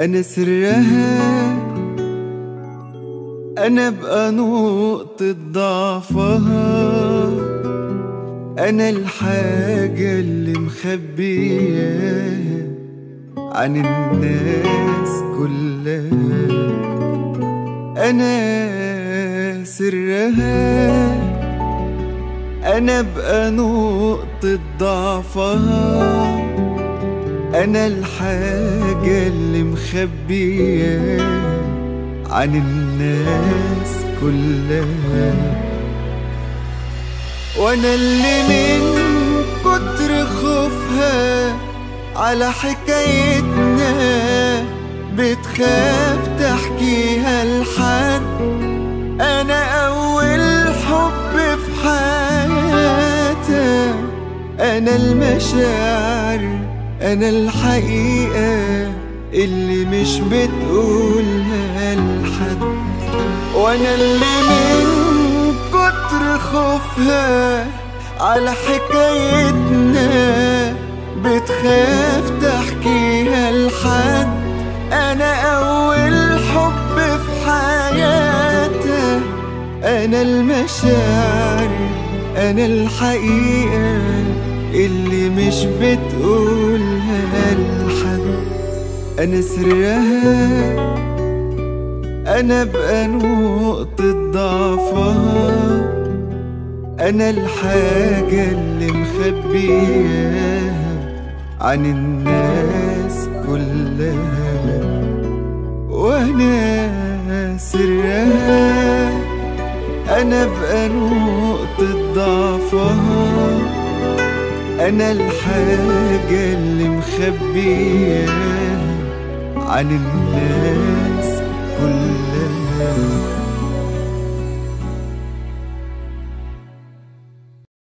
أنا سرها أنا بقى نقطة ضعفها. أنا الحاجة اللي مخبياها عن الناس كلها. أنا سرها أنا بقى نقطة ضعفها. أنا الحاجة اللي مخبياها عن الناس كلها. وأنا اللي من كتر خوفها على حكايتنا بتخاف تحكيها لحد. أنا أول حب في حياتها أنا المشاعر أنا الحقيقة اللي مش بتقولها لحد وأنا اللي من كتر خوفها على حكايتنا بتخاف تحكيها لحد. أنا أول حب في حياتها أنا المشاعر أنا الحقيقة. اللي مش بتقولها لحد أنا سرها أنا بقى نقطة ضعفها. أنا الحاجة اللي مخبياها عن الناس كلها. وأنا سرها أنا بقى نقطة ضعفها. أنا الحاجة اللي مخبياها عن الناس كلها.